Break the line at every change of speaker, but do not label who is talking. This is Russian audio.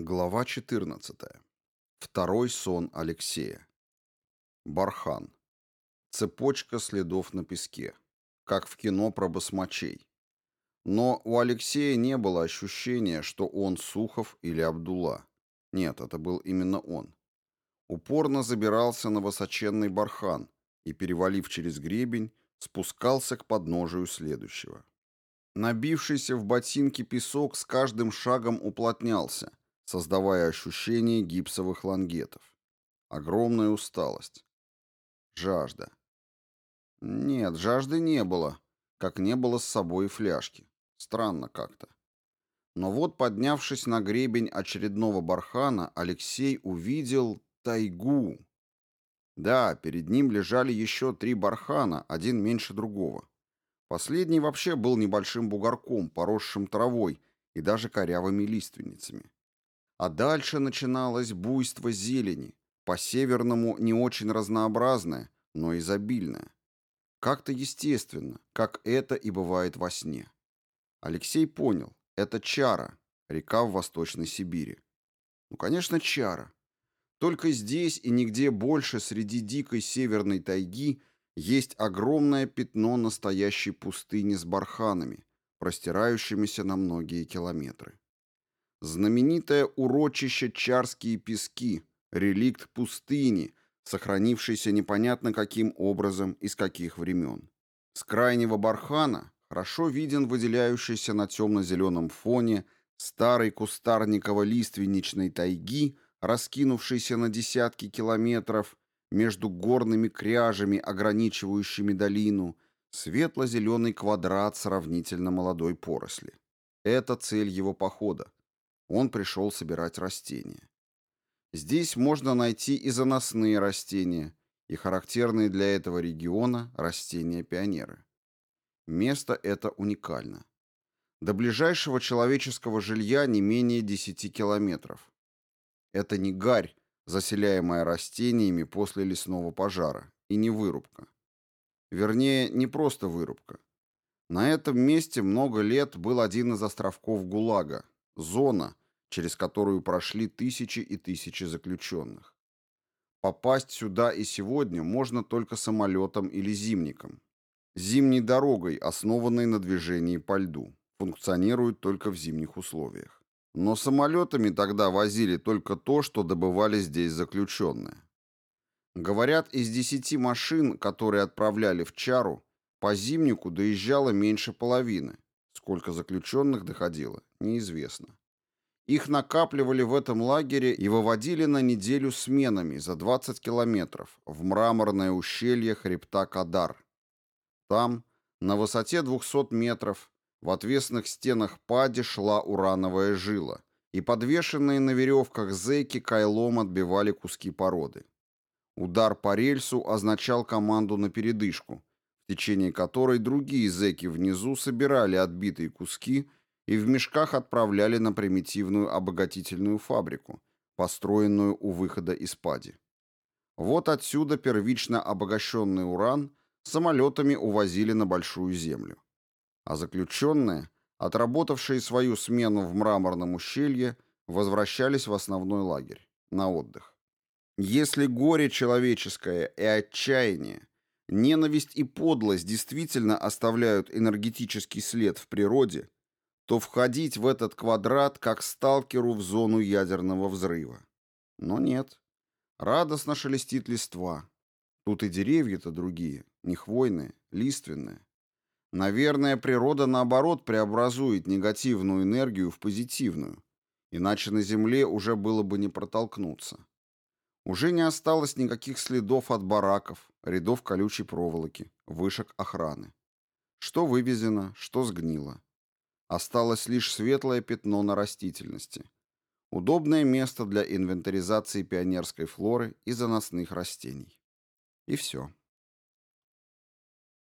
Глава 14. Второй сон Алексея. Бархан. Цепочка следов на песке. Как в кино про басмачей. Но у Алексея не было ощущения, что он Сухов или Абдулла. Нет, это был именно он. Упорно забирался на высоченный бархан и, перевалив через гребень, спускался к подножию следующего. Набившийся в ботинки песок с каждым шагом уплотнялся, создавая ощущение гипсовых лангетов. Огромная усталость. Жажда. Нет, жажды не было, как не было с собой и фляжки. Странно как-то. Но вот, поднявшись на гребень очередного бархана, Алексей увидел тайгу. Да, перед ним лежали еще три бархана, один меньше другого. Последний вообще был небольшим бугорком, поросшим травой и даже корявыми лиственницами. А дальше начиналось буйство зелени, по-северному не очень разнообразное, но изобильное. Как-то естественно, как это и бывает во сне. Алексей понял, это Чара, река в Восточной Сибири. Ну, конечно, Чара. Только здесь и нигде больше среди дикой северной тайги есть огромное пятно настоящей пустыни с барханами, простирающимися на многие километры. Знаменитое урочище Чарские пески, реликт пустыни, сохранившийся непонятно каким образом и с каких времен. С крайнего бархана хорошо виден выделяющийся на темно-зеленом фоне старой кустарниково-лиственничной тайги, раскинувшейся на десятки километров между горными кряжами, ограничивающими долину, светло-зеленый квадрат сравнительно молодой поросли. Это цель его похода он пришел собирать растения. Здесь можно найти и заносные растения, и характерные для этого региона растения-пионеры. Место это уникально. До ближайшего человеческого жилья не менее 10 километров. Это не гарь, заселяемая растениями после лесного пожара, и не вырубка. Вернее, не просто вырубка. На этом месте много лет был один из островков ГУЛАГа, зона, через которую прошли тысячи и тысячи заключенных. Попасть сюда и сегодня можно только самолетом или зимником. Зимней дорогой, основанной на движении по льду, функционирует только в зимних условиях. Но самолетами тогда возили только то, что добывали здесь заключенные. Говорят, из десяти машин, которые отправляли в Чару, по зимнику доезжало меньше половины. Сколько заключенных доходило, неизвестно. Их накапливали в этом лагере и выводили на неделю сменами за 20 километров в мраморное ущелье хребта Кадар. Там, на высоте 200 метров, в отвесных стенах пади шла урановая жила, и подвешенные на веревках зэки кайлом отбивали куски породы. Удар по рельсу означал команду на передышку, в течение которой другие зэки внизу собирали отбитые куски и в мешках отправляли на примитивную обогатительную фабрику, построенную у выхода из Пади. Вот отсюда первично обогащенный уран самолетами увозили на Большую Землю. А заключенные, отработавшие свою смену в мраморном ущелье, возвращались в основной лагерь, на отдых. Если горе человеческое и отчаяние, ненависть и подлость действительно оставляют энергетический след в природе, то входить в этот квадрат как сталкеру в зону ядерного взрыва. Но нет. Радостно шелестит листва. Тут и деревья-то другие, не хвойные, лиственные. Наверное, природа, наоборот, преобразует негативную энергию в позитивную. Иначе на Земле уже было бы не протолкнуться. Уже не осталось никаких следов от бараков, рядов колючей проволоки, вышек охраны. Что вывезено, что сгнило. Осталось лишь светлое пятно на растительности. Удобное место для инвентаризации пионерской флоры и заносных растений. И все.